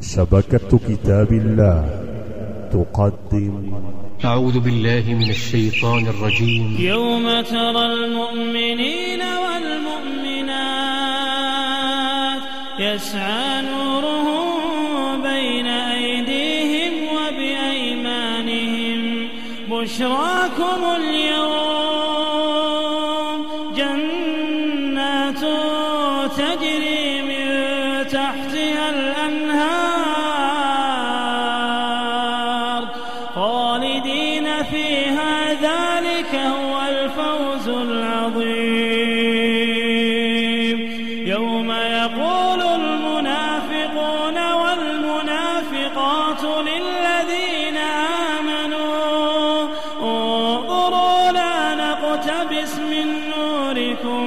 شبكة كتاب الله تقدم. أعوذ بالله من الشيطان الرجيم. يوم ترى المؤمنين والمؤمنات يسعى نورهم بين أيديهم وبأيمانهم. بشراكم اليوم جنات تجري من تحتها الأنهار ذلك هو الفوز العظيم. يوم يقول المنافقون والمنافقات للذين آمنوا انظروا لا نقتبس من نوركم.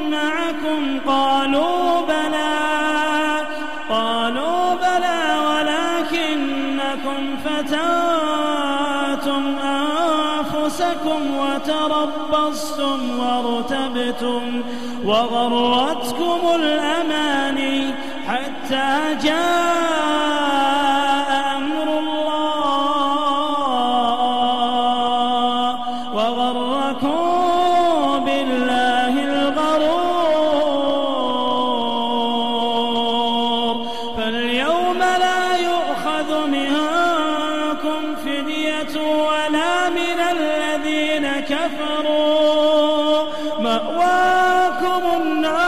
فتاتم أنفسكم وتربصتم وارتبتم وغرتكم الأماني حتى جاء مأواكم النار.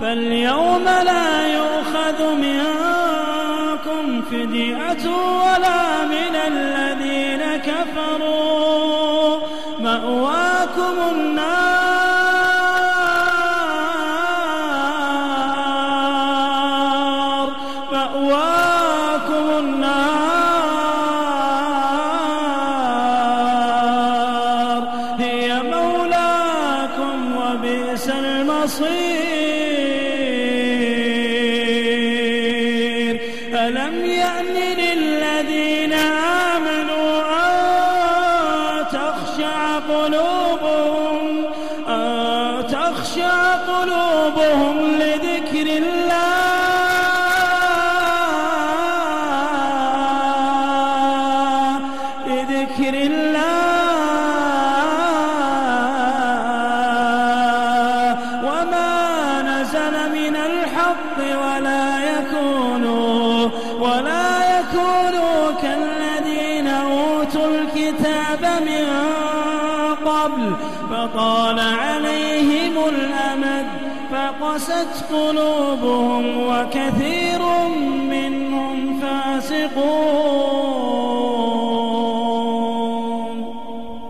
فاليوم لا يؤخذ منكم فدية ولا من الذين كفروا. مأواكم النار. المصير. ألم يأن للذين آمنوا أن تخشع قلوبهم أن تخشع قلوبهم لذكر الله لذكر الله قبل فطال عليهم الأمد فقست قلوبهم وكثير